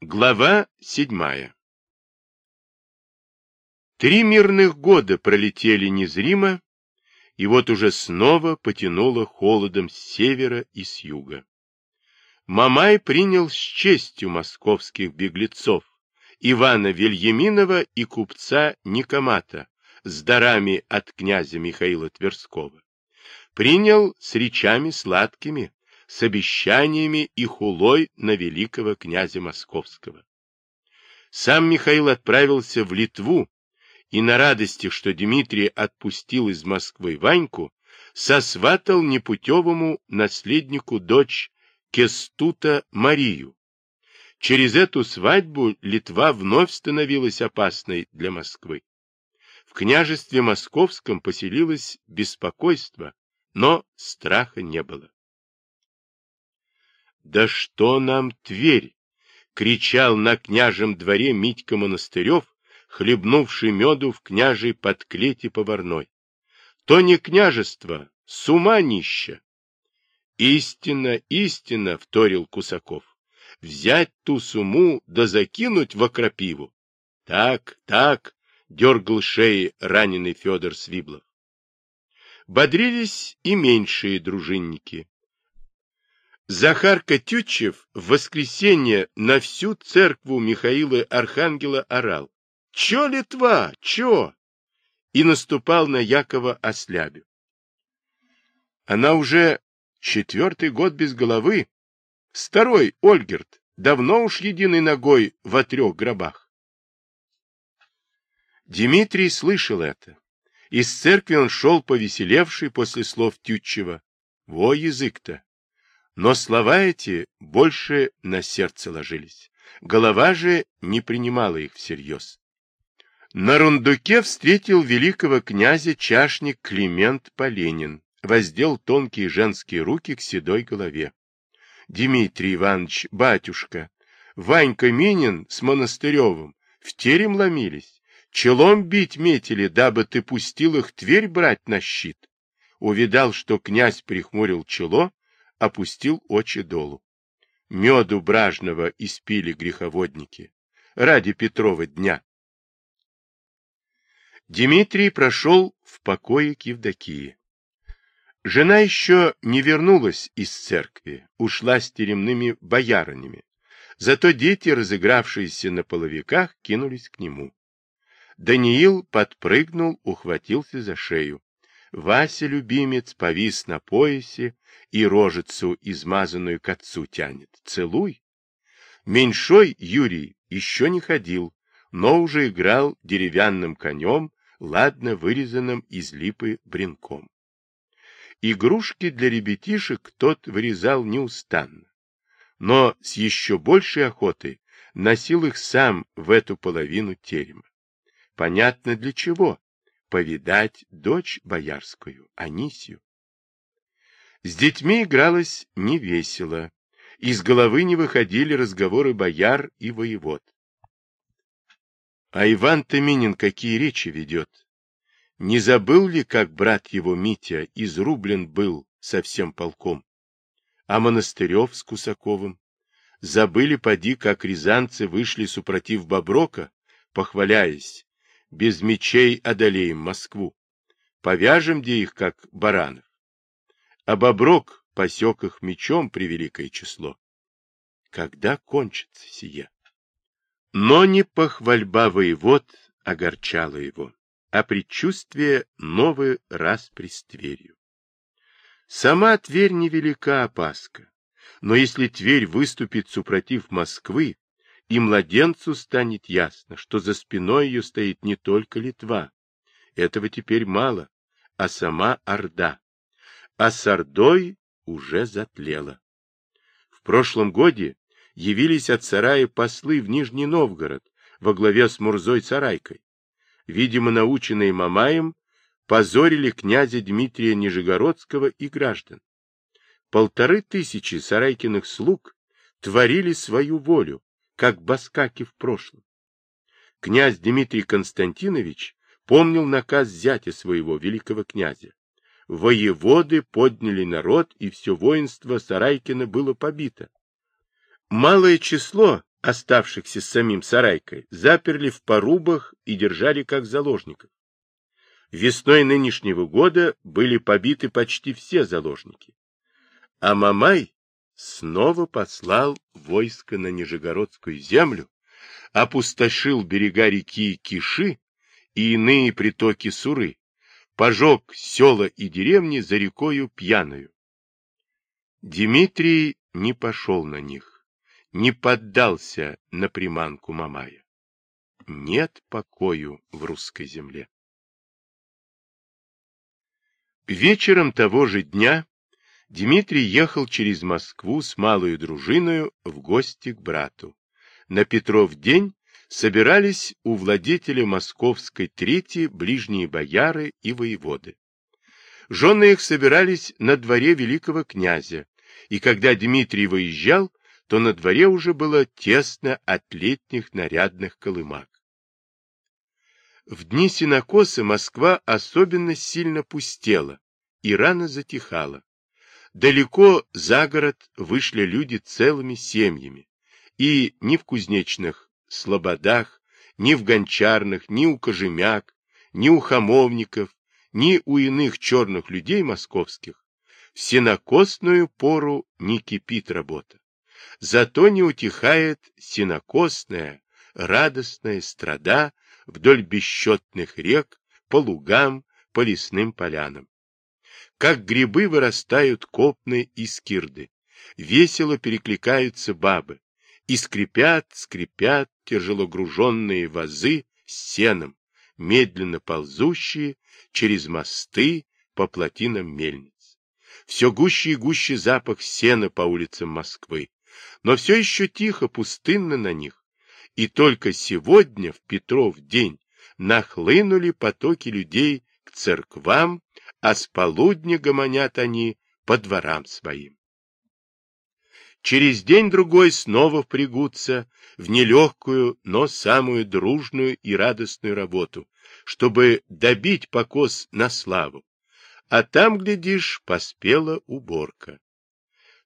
Глава седьмая Три мирных года пролетели незримо, и вот уже снова потянуло холодом с севера и с юга. Мамай принял с честью московских беглецов, Ивана Вильяминова и купца Никомата, с дарами от князя Михаила Тверского. Принял с речами сладкими, с обещаниями и хулой на великого князя Московского. Сам Михаил отправился в Литву и на радости, что Дмитрий отпустил из Москвы Ваньку, сосватал непутевому наследнику дочь Кестута Марию. Через эту свадьбу Литва вновь становилась опасной для Москвы. В княжестве московском поселилось беспокойство, но страха не было. «Да что нам Тверь!» — кричал на княжем дворе Митька Монастырев, хлебнувший меду в княжей подклете поварной. «То не княжество, с ума нища!» «Истинно, истинно!» — вторил Кусаков. «Взять ту сумму да закинуть в окропиву!» «Так, так!» — дергал шеи раненый Федор Свиблов. Бодрились и меньшие дружинники. Захар Катючев в воскресенье на всю церкву Михаила Архангела орал. «Чё, Литва, чё?» и наступал на Якова Ослябю. Она уже четвертый год без головы. Старой Ольгерт давно уж единой ногой во трех гробах. Дмитрий слышал это. Из церкви он шел повеселевший после слов Тютчева. Во язык-то! Но слова эти больше на сердце ложились. Голова же не принимала их всерьез. На рундуке встретил великого князя чашник Климент Поленин, воздел тонкие женские руки к седой голове. Дмитрий Иванович, батюшка, Ванька Минин с Монастыревым в терем ломились, челом бить метили, дабы ты пустил их Тверь брать на щит. Увидал, что князь прихмурил чело, опустил очи долу. Меду бражного испили греховодники ради Петрова дня. Дмитрий прошел в покое к Евдокии. Жена еще не вернулась из церкви, ушла с теремными боярынями. Зато дети, разыгравшиеся на половиках, кинулись к нему. Даниил подпрыгнул, ухватился за шею. Вася, любимец, повис на поясе и рожицу, измазанную к отцу, тянет. Целуй. Меньшой Юрий еще не ходил, но уже играл деревянным конем, ладно вырезанным из липы бренком. Игрушки для ребятишек тот вырезал неустанно, но с еще большей охотой носил их сам в эту половину терема. Понятно для чего повидать дочь боярскую, Анисию. С детьми игралось невесело, из головы не выходили разговоры бояр и воевод. А Иван Томинин какие речи ведет? Не забыл ли, как брат его Митя изрублен был со всем полком? А Монастырев с Кусаковым? Забыли, поди, как рязанцы вышли супротив Боброка, похваляясь, без мечей одолеем Москву. Повяжем где их, как баранов. А Боброк посек их мечом при великое число. Когда кончится сие? Но не похвальба воевод огорчала его, а предчувствие новый раз при Тверью. Сама Тверь невелика опаска, но если Тверь выступит супротив Москвы, и младенцу станет ясно, что за спиной ее стоит не только Литва. Этого теперь мало, а сама Орда. А с Ордой уже затлела. В прошлом годе явились от сарая послы в Нижний Новгород во главе с Мурзой Сарайкой. Видимо, наученные Мамаем, позорили князя Дмитрия Нижегородского и граждан. Полторы тысячи Сарайкиных слуг творили свою волю, как баскаки в прошлом. Князь Дмитрий Константинович помнил наказ зятя своего, великого князя. Воеводы подняли народ, и все воинство Сарайкина было побито. Малое число оставшихся с самим Сарайкой, заперли в порубах и держали как заложников. Весной нынешнего года были побиты почти все заложники. А Мамай снова послал войско на Нижегородскую землю, опустошил берега реки Киши и иные притоки Суры, пожег села и деревни за рекою Пьяную. Дмитрий не пошел на них, не поддался на приманку Мамая. Нет покою в русской земле. Вечером того же дня Дмитрий ехал через Москву с малой дружиною в гости к брату. На Петров день собирались у владетеля московской трети ближние бояры и воеводы. Жены их собирались на дворе великого князя, и когда Дмитрий выезжал, то на дворе уже было тесно от летних нарядных колымак. В дни синокоса Москва особенно сильно пустела и рано затихала. Далеко за город вышли люди целыми семьями, и ни в кузнечных слободах, ни в гончарных, ни у кожемяк, ни у хамовников, ни у иных черных людей московских в синокосную пору не кипит работа. Зато не утихает синокосная, радостная страда вдоль бесчетных рек, по лугам, по лесным полянам. Как грибы вырастают копны и скирды, весело перекликаются бабы, и скрипят, скрипят тяжелогруженные вазы с сеном, медленно ползущие через мосты по плотинам мельниц. Все гуще и гуще запах сена по улицам Москвы, но все еще тихо, пустынно на них, и только сегодня, в Петров день, нахлынули потоки людей к церквам, а с полудня гомонят они по дворам своим. Через день-другой снова впрягутся в нелегкую, но самую дружную и радостную работу, чтобы добить покос на славу. А там, глядишь, поспела уборка.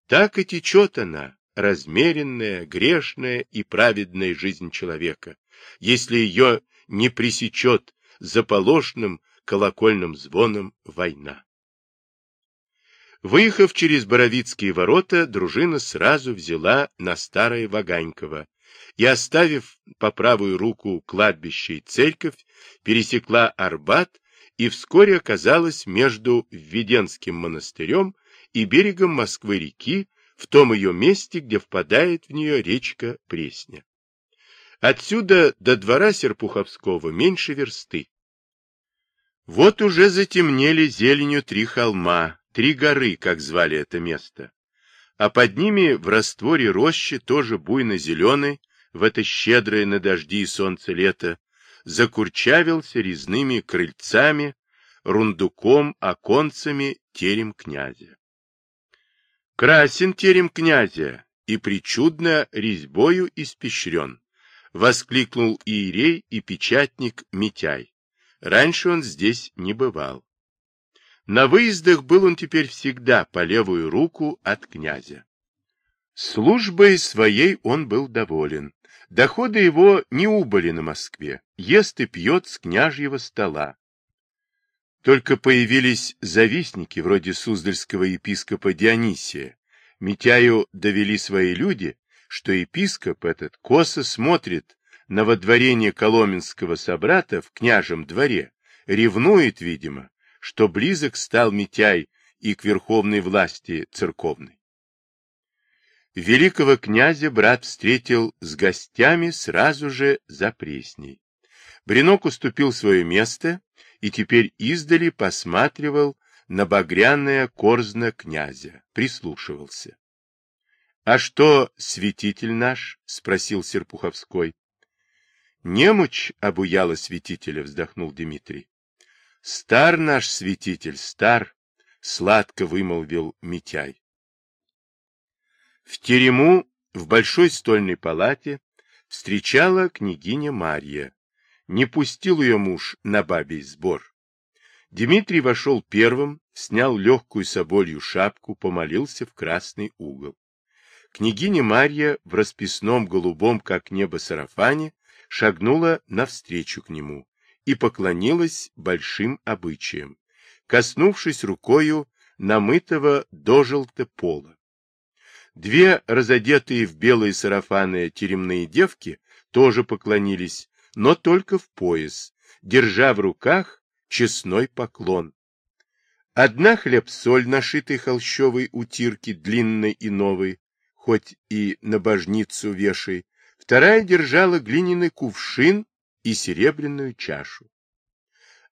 Так и течет она, размеренная, грешная и праведная жизнь человека, если ее не пресечет заполошным колокольным звоном война. Выехав через Боровицкие ворота, дружина сразу взяла на Старое Ваганьково и, оставив по правую руку кладбище и церковь, пересекла Арбат и вскоре оказалась между Введенским монастырем и берегом Москвы-реки, в том ее месте, где впадает в нее речка Пресня. Отсюда до двора Серпуховского меньше версты. Вот уже затемнели зеленью три холма, три горы, как звали это место. А под ними в растворе рощи, тоже буйно-зеленый, в это щедрое на дожди и солнце лето, закурчавился резными крыльцами, рундуком, оконцами терем князя. Красен терем князя и причудно резьбою испещрен, воскликнул иерей и печатник Митяй. Раньше он здесь не бывал. На выездах был он теперь всегда по левую руку от князя. Службой своей он был доволен. Доходы его не убыли на Москве, ест и пьет с княжьего стола. Только появились завистники, вроде суздальского епископа Дионисия. Митяю довели свои люди, что епископ этот косо смотрит на водворение коломенского собрата в княжем дворе, ревнует, видимо, что близок стал Митяй и к верховной власти церковной. Великого князя брат встретил с гостями сразу же за Пресней. Бринок уступил свое место и теперь издали посматривал на багряное корзно князя, прислушивался. — А что, святитель наш? — спросил Серпуховской. — Немочь обуяла святителя, — вздохнул Дмитрий. — Стар наш святитель, стар, — сладко вымолвил Митяй. В терему в большой стольной палате встречала княгиня Марья. Не пустил ее муж на бабий сбор. Дмитрий вошел первым, снял легкую соболью шапку, помолился в красный угол. Княгиня Марья в расписном голубом, как небо, сарафане шагнула навстречу к нему и поклонилась большим обычаям, коснувшись рукою намытого дожелто пола. Две разодетые в белые сарафаны теремные девки тоже поклонились, но только в пояс, держа в руках честной поклон. Одна хлеб-соль, нашитой холщовой утирки, длинной и новой, хоть и на божницу вешай, вторая держала глиняный кувшин и серебряную чашу.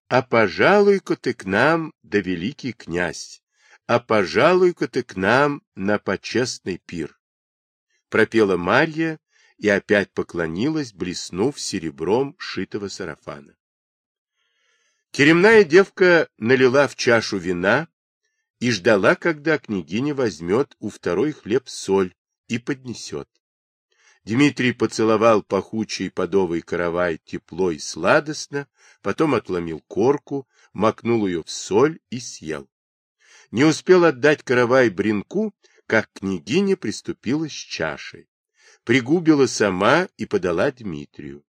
А пожалуй-ка ты к нам, да великий князь, а пожалуй-ка ты к нам на почестный пир. Пропела Марья и опять поклонилась, блеснув серебром шитого сарафана. Теремная девка налила в чашу вина и ждала, когда княгиня возьмет у второй хлеб соль и поднесет. Дмитрий поцеловал пахучий подовый каравай тепло и сладостно, потом отломил корку, макнул ее в соль и съел. Не успел отдать каравай бринку, как княгиня приступила с чашей. Пригубила сама и подала Дмитрию.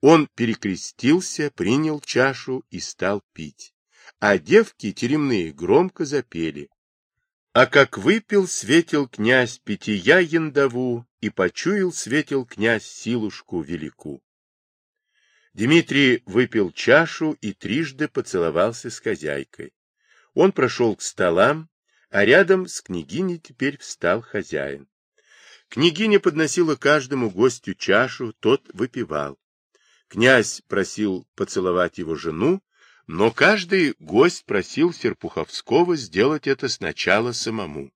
Он перекрестился, принял чашу и стал пить. А девки теремные громко запели. А как выпил, светил князь питья яндову, и почуял, светил князь силушку велику. Дмитрий выпил чашу и трижды поцеловался с хозяйкой. Он прошел к столам, а рядом с княгиней теперь встал хозяин. Княгиня подносила каждому гостю чашу, тот выпивал. Князь просил поцеловать его жену, но каждый гость просил Серпуховского сделать это сначала самому.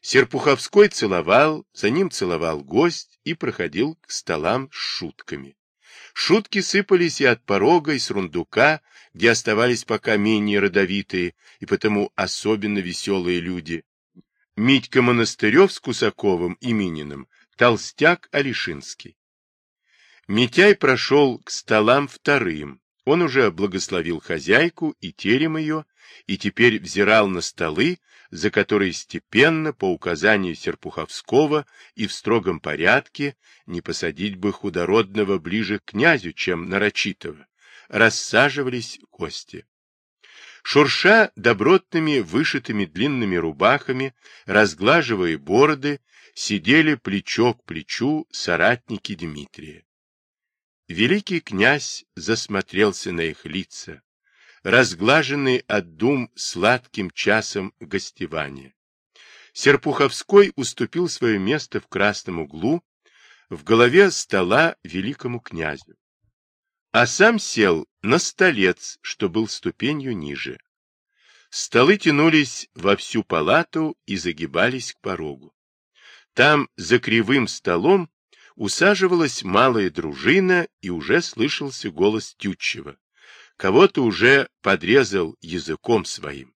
Серпуховской целовал, за ним целовал гость и проходил к столам с шутками. Шутки сыпались и от порога, и с рундука, где оставались пока менее родовитые и потому особенно веселые люди. Митька Монастырев с Кусаковым и толстяк Алишинский. Митяй прошел к столам вторым. Он уже благословил хозяйку и терем ее, и теперь взирал на столы, за которые степенно, по указанию Серпуховского и в строгом порядке, не посадить бы худородного ближе к князю, чем нарочитого, рассаживались гости. Шурша добротными вышитыми длинными рубахами, разглаживая бороды, сидели плечо к плечу соратники Дмитрия. Великий князь засмотрелся на их лица, разглаженный от дум сладким часом гостевания. Серпуховской уступил свое место в красном углу, в голове стола великому князю, а сам сел на столец, что был ступенью ниже. Столы тянулись во всю палату и загибались к порогу. Там, за кривым столом, усаживалась малая дружина, и уже слышался голос Тютчева. Кого-то уже подрезал языком своим.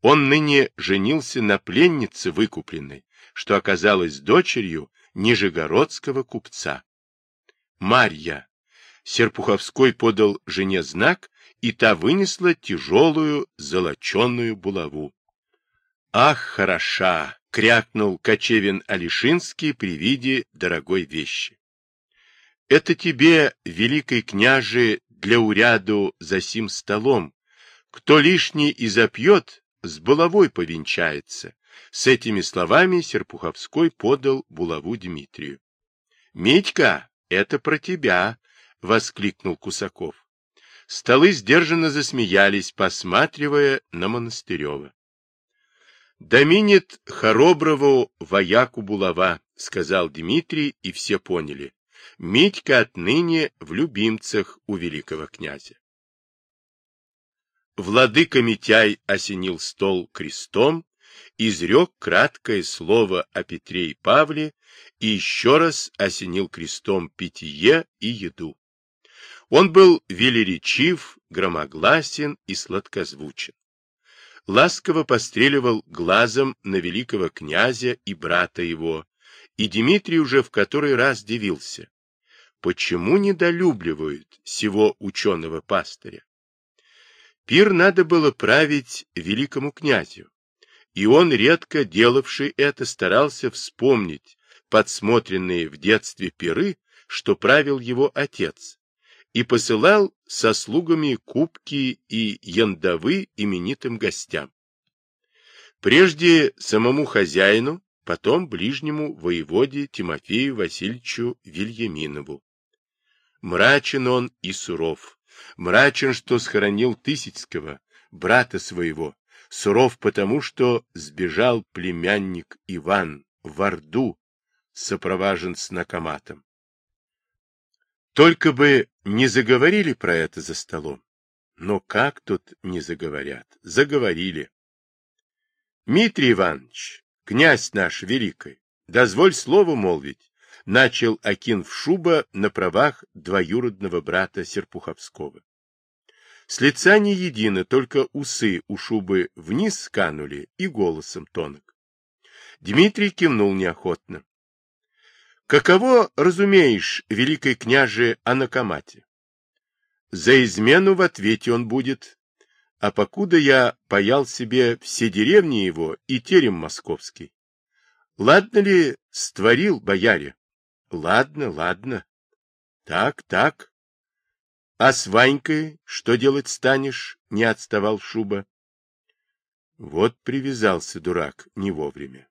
Он ныне женился на пленнице выкупленной, что оказалась дочерью нижегородского купца. Марья. Серпуховской подал жене знак, и та вынесла тяжелую золоченую булаву. Ах, хороша! — крякнул Кочевин Алишинский при виде дорогой вещи. — Это тебе, великий княже, для уряду за сим столом. Кто лишний и запьет, с булавой повенчается. С этими словами Серпуховской подал булаву Дмитрию. — Митька, это про тебя! — воскликнул Кусаков. Столы сдержанно засмеялись, посматривая на Монастырева. «Доминит Хороброву вояку булава», — сказал Дмитрий, и все поняли. Митька отныне в любимцах у великого князя. Владыка Митяй осенил стол крестом, изрек краткое слово о Петре и Павле и еще раз осенил крестом питье и еду. Он был велеречив, громогласен и сладкозвучен ласково постреливал глазом на великого князя и брата его, и Дмитрий уже в который раз дивился. Почему недолюбливают сего ученого пастыря? Пир надо было править великому князю, и он, редко делавший это, старался вспомнить подсмотренные в детстве пиры, что правил его отец, и посылал со слугами кубки и яндовы именитым гостям. Прежде самому хозяину, потом ближнему воеводе Тимофею Васильевичу Вильяминову. Мрачен он и суров, мрачен, что схоронил Тысяцкого, брата своего, суров потому, что сбежал племянник Иван в Орду, сопровожен с накоматом. Только бы не заговорили про это за столом. Но как тут не заговорят? Заговорили. Дмитрий Иванович, князь наш великий, дозволь слово молвить, начал Акин в шуба на правах двоюродного брата Серпуховского. С лица не едино, только усы у шубы вниз сканули и голосом тонок. Дмитрий кивнул неохотно. Каково, разумеешь, великой княже Анакамате? За измену в ответе он будет, а покуда я паял себе все деревни его и терем московский. Ладно ли створил бояре? Ладно, ладно. Так, так. А с Ванькой что делать станешь? Не отставал Шуба. Вот привязался дурак не вовремя.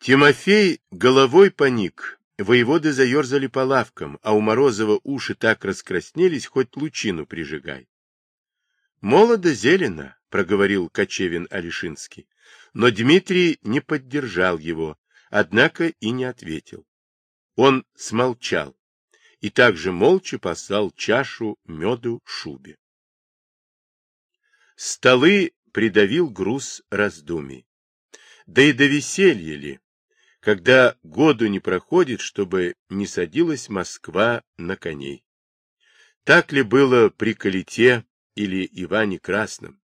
Тимофей головой поник, воеводы заерзали по лавкам, а у Морозова уши так раскраснелись, хоть лучину прижигай. Молодо зелено, проговорил Кочевин Алишинский, но Дмитрий не поддержал его, однако и не ответил. Он смолчал, и также молча послал чашу меду шубе. Столы придавил груз раздумий. Да и до веселья ли, когда году не проходит, чтобы не садилась Москва на коней. Так ли было при Калите или Иване Красном?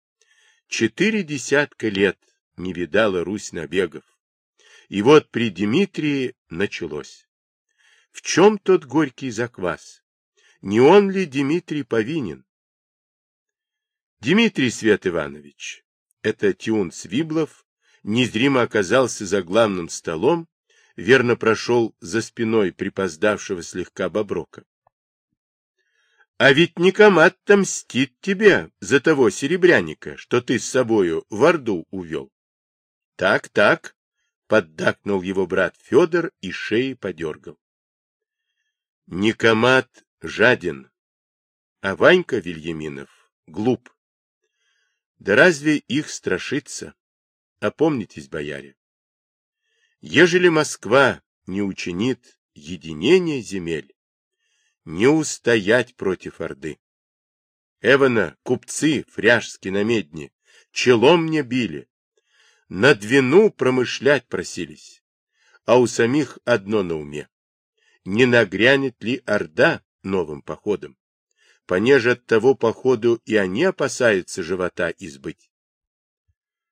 Четыре десятка лет не видала Русь набегов. И вот при Дмитрии началось. В чем тот горький заквас? Не он ли Дмитрий повинен? Дмитрий Свет Иванович, это Тиун Свиблов, незримо оказался за главным столом, верно прошел за спиной припоздавшего слегка Боброка. А ведь Никомат-то мстит тебе за того серебряника, что ты с собою в Орду увел. Так, так, поддакнул его брат Федор и шеи подергал. Никомат жаден, а Ванька Вильяминов глуп. Да разве их страшится? Опомнитесь, бояре. Ежели Москва не учинит единение земель, не устоять против Орды. Эвана, купцы, фряжски на медне, челом мне били, на двину промышлять просились, а у самих одно на уме не нагрянет ли Орда новым походом. Понеже от того походу и они опасаются живота избыть.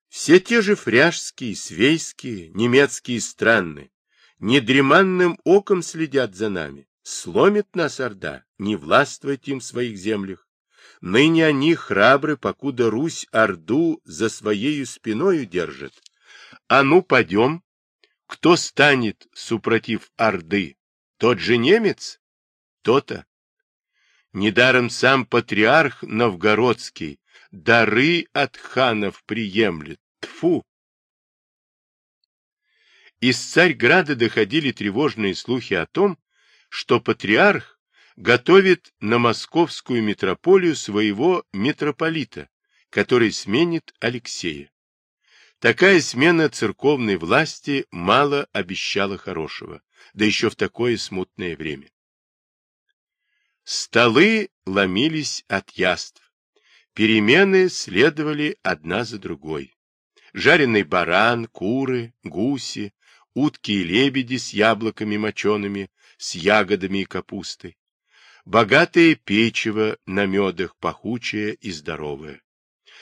Все те же фряжские, свейские, немецкие страны недреманным оком следят за нами. Сломит нас Орда, не властвовать им в своих землях. Ныне они храбры, покуда Русь Орду за своею спиною держит. А ну, пойдем. Кто станет, супротив Орды, тот же немец? То-то. Недаром сам патриарх новгородский дары от ханов приемлет. Тфу! Из Царьграда доходили тревожные слухи о том, что патриарх готовит на московскую митрополию своего митрополита, который сменит Алексея. Такая смена церковной власти мало обещала хорошего да еще в такое смутное время. Столы ломились от яств. Перемены следовали одна за другой. Жареный баран, куры, гуси, утки и лебеди с яблоками мочеными, с ягодами и капустой. Богатое печево на медах, пахучее и здоровое.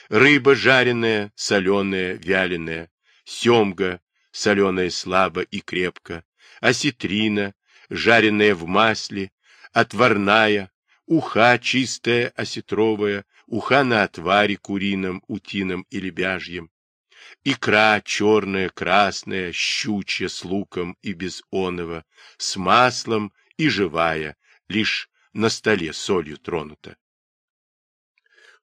Рыба жареная, соленая, вяленая, семга, соленая слабо и крепко, осетрина, жареная в масле, отварная, уха чистая осетровая, уха на отваре курином, утином или бяжьем, икра черная, красная, щучья с луком и без оного, с маслом и живая, лишь на столе солью тронута.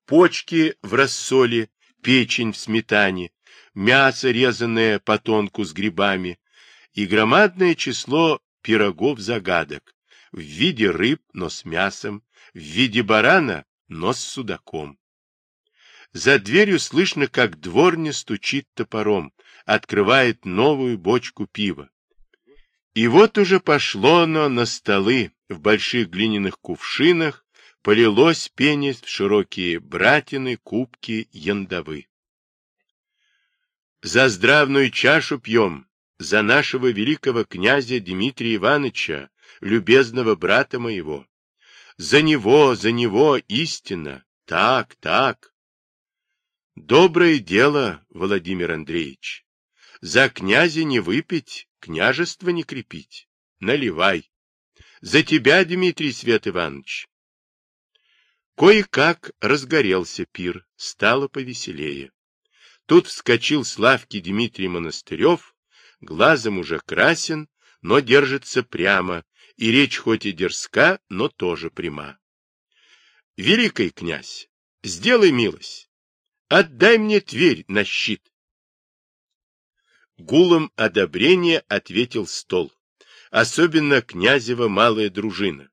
Почки в рассоле, печень в сметане, мясо, резанное по тонку с грибами, и громадное число пирогов-загадок в виде рыб, но с мясом, в виде барана, но с судаком. За дверью слышно, как дворня стучит топором, открывает новую бочку пива. И вот уже пошло оно на столы в больших глиняных кувшинах, полилось пенись в широкие братины, кубки, яндовы. За здравную чашу пьем, за нашего великого князя Дмитрия Ивановича, любезного брата моего. За него, за него истина. Так, так. Доброе дело, Владимир Андреевич. За князя не выпить, княжество не крепить. Наливай. За тебя, Дмитрий Свет Иванович. Кое-как разгорелся пир, стало повеселее. Тут вскочил с Дмитрий Монастырев, глазом уже красен, но держится прямо, и речь хоть и дерзка, но тоже пряма. Великий князь, сделай милость, отдай мне Тверь на щит. Гулом одобрения ответил стол, особенно князева малая дружина.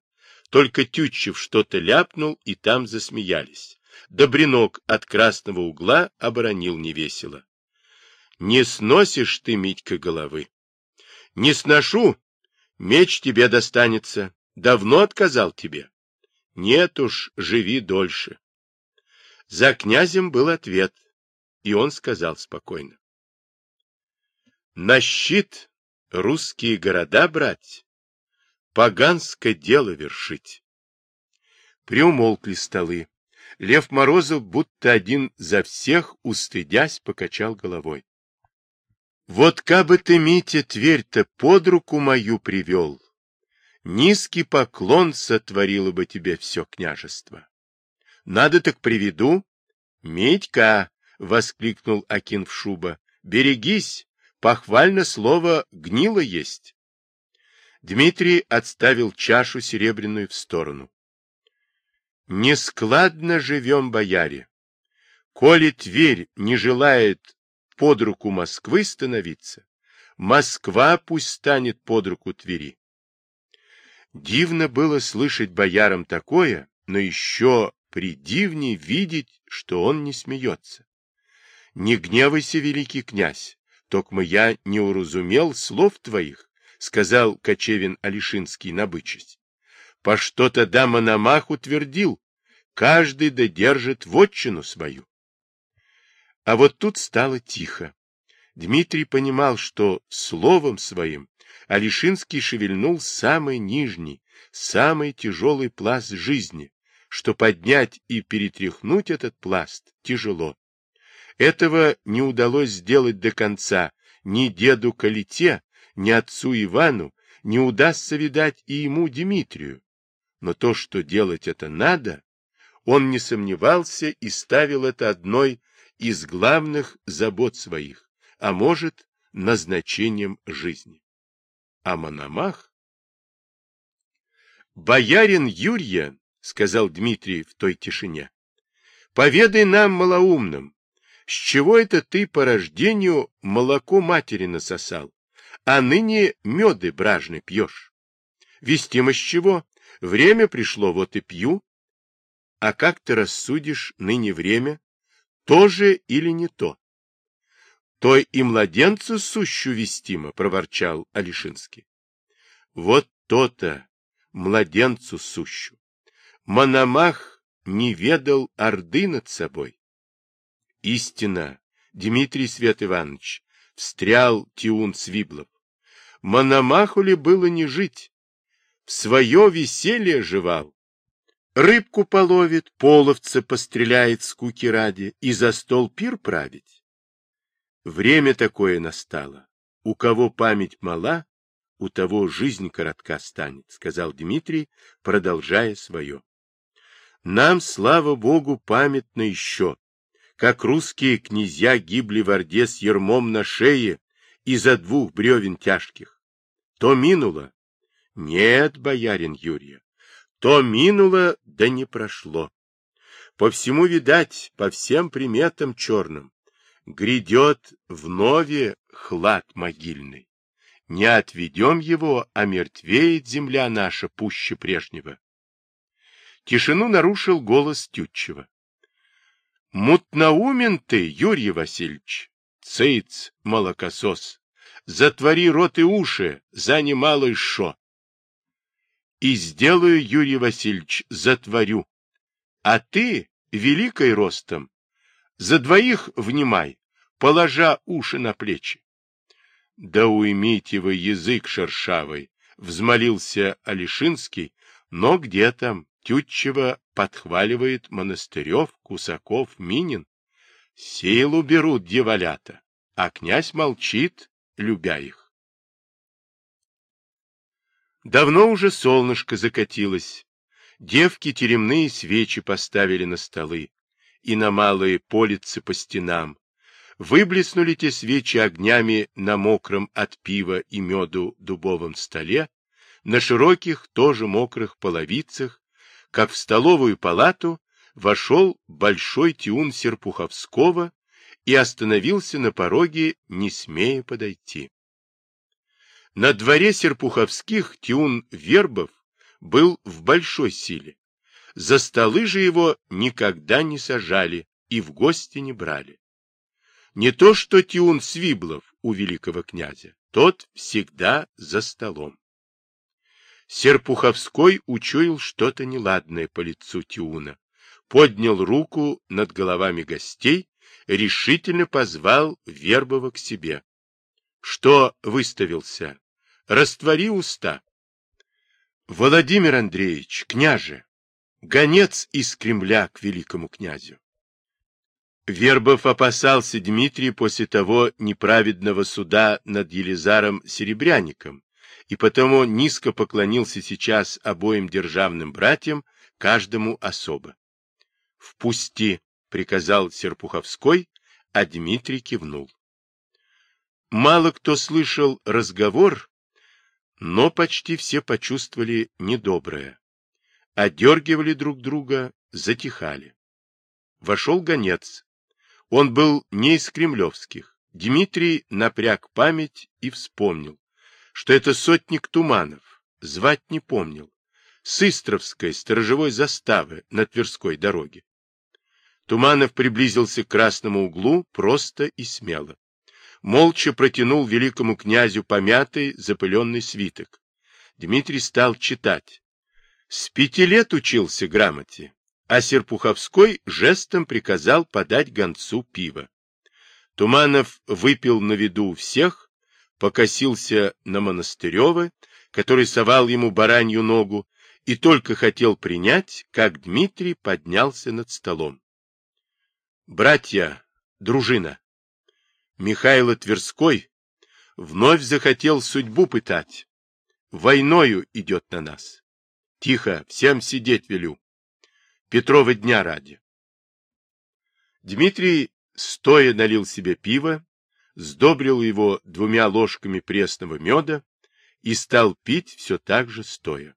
Только Тютчев что-то ляпнул, и там засмеялись. Добринок от красного угла оборонил невесело. Не сносишь ты, Митька, головы. Не сношу, меч тебе достанется. Давно отказал тебе. Нет уж, живи дольше. За князем был ответ, и он сказал спокойно. На щит русские города брать, поганское дело вершить. Приумолкли столы. Лев Морозов, будто один за всех, устыдясь, покачал головой. Вот кабы ты, Митя, Тверь-то под руку мою привел, низкий поклон сотворило бы тебе все княжество. Надо так приведу. Митька, — воскликнул Акин в шуба, — берегись, похвально слово гнило есть. Дмитрий отставил чашу серебряную в сторону. Нескладно живем, бояре. Коли Тверь не желает под руку Москвы становиться, Москва пусть станет под руку Твери. Дивно было слышать боярам такое, но еще придивнее видеть, что он не смеется. Не гневайся, великий князь, токмо я не уразумел слов твоих, сказал Кочевин Алишинский набычась. По что-то да Мономах утвердил, каждый додержит вотчину свою. А вот тут стало тихо. Дмитрий понимал, что словом своим Алишинский шевельнул самый нижний, самый тяжелый пласт жизни, что поднять и перетряхнуть этот пласт тяжело. Этого не удалось сделать до конца ни деду Калите, ни отцу Ивану не удастся, видать, и ему, Дмитрию. Но то, что делать это надо, он не сомневался и ставил это одной из главных забот своих, а может, назначением жизни. А Мономах? «Боярин Юрья», — сказал Дмитрий в той тишине, — «поведай нам, малоумным, с чего это ты по рождению молоко матери насосал, а ныне меды бражны пьешь. Вестимо с чего? Время пришло, вот и пью. А как ты рассудишь ныне время? То же или не то? То и младенцу сущу вестимо, проворчал Алишинский. Вот то-то, младенцу сущу. Мономах не ведал орды над собой. Истина, Дмитрий Свет Иванович, встрял Тиун Свиблов. Мономаху ли было не жить? В свое веселье жевал. Рыбку половит, половца постреляет скуки ради и за стол пир править. Время такое настало. У кого память мала, у того жизнь коротка станет, сказал Дмитрий, продолжая свое. Нам, слава богу, памятно еще, как русские князья гибли в Орде с ермом на шее из-за двух бревен тяжких. То минуло. Нет, боярин Юрия, то минуло, да не прошло. По всему, видать, по всем приметам черным, грядет вновь хлад могильный. Не отведем его, а мертвеет земля наша пуще прежнего. Тишину нарушил голос Тютчева. — Мутнаумен ты, Юрий Васильевич, цейц, молокосос, затвори рот и уши, за немалый шо. И сделаю, Юрий Васильевич, затворю. А ты, великой ростом, за двоих внимай, положа уши на плечи. — Да уймите вы язык шершавый, — взмолился Алишинский, но где там, Тютчева подхваливает Монастырев, Кусаков, Минин. Силу берут дьяволята, а князь молчит, любя их. Давно уже солнышко закатилось. Девки теремные свечи поставили на столы и на малые полицы по стенам. Выблеснули те свечи огнями на мокром от пива и меду дубовом столе, на широких, тоже мокрых половицах, как в столовую палату вошел большой тиун Серпуховского и остановился на пороге, не смея подойти. На дворе Серпуховских тиун Вербов был в большой силе. За столы же его никогда не сажали и в гости не брали. Не то что Тиун Свиблов у великого князя, тот всегда за столом. Серпуховской учуял что-то неладное по лицу Тиуна, поднял руку над головами гостей, решительно позвал Вербова к себе. Что выставился? Раствори уста. Владимир Андреевич, княже, гонец из Кремля к великому князю. Вербов опасался Дмитрия после того неправедного суда над Елизаром Серебряником, и потому низко поклонился сейчас обоим державным братьям, каждому особо. «Впусти», — приказал Серпуховской, а Дмитрий кивнул. Мало кто слышал разговор, но почти все почувствовали недоброе. Одергивали друг друга, затихали. Вошел гонец. Он был не из кремлевских. Дмитрий напряг память и вспомнил что это сотник Туманов, звать не помнил, с Истровской сторожевой заставы на Тверской дороге. Туманов приблизился к красному углу просто и смело. Молча протянул великому князю помятый, запыленный свиток. Дмитрий стал читать. С пяти лет учился грамоте, а Серпуховской жестом приказал подать гонцу пиво. Туманов выпил на виду у всех, покосился на Монастырева, который совал ему баранью ногу, и только хотел принять, как Дмитрий поднялся над столом. «Братья, дружина, Михайло Тверской вновь захотел судьбу пытать. Войною идет на нас. Тихо, всем сидеть велю. Петрова дня ради». Дмитрий стоя налил себе пиво сдобрил его двумя ложками пресного меда и стал пить все так же стоя.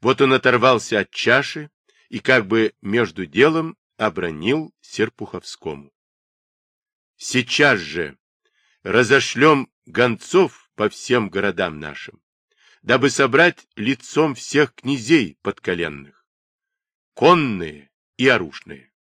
Вот он оторвался от чаши и как бы между делом обронил Серпуховскому. Сейчас же разошлем гонцов по всем городам нашим, дабы собрать лицом всех князей подколенных, конные и оружные.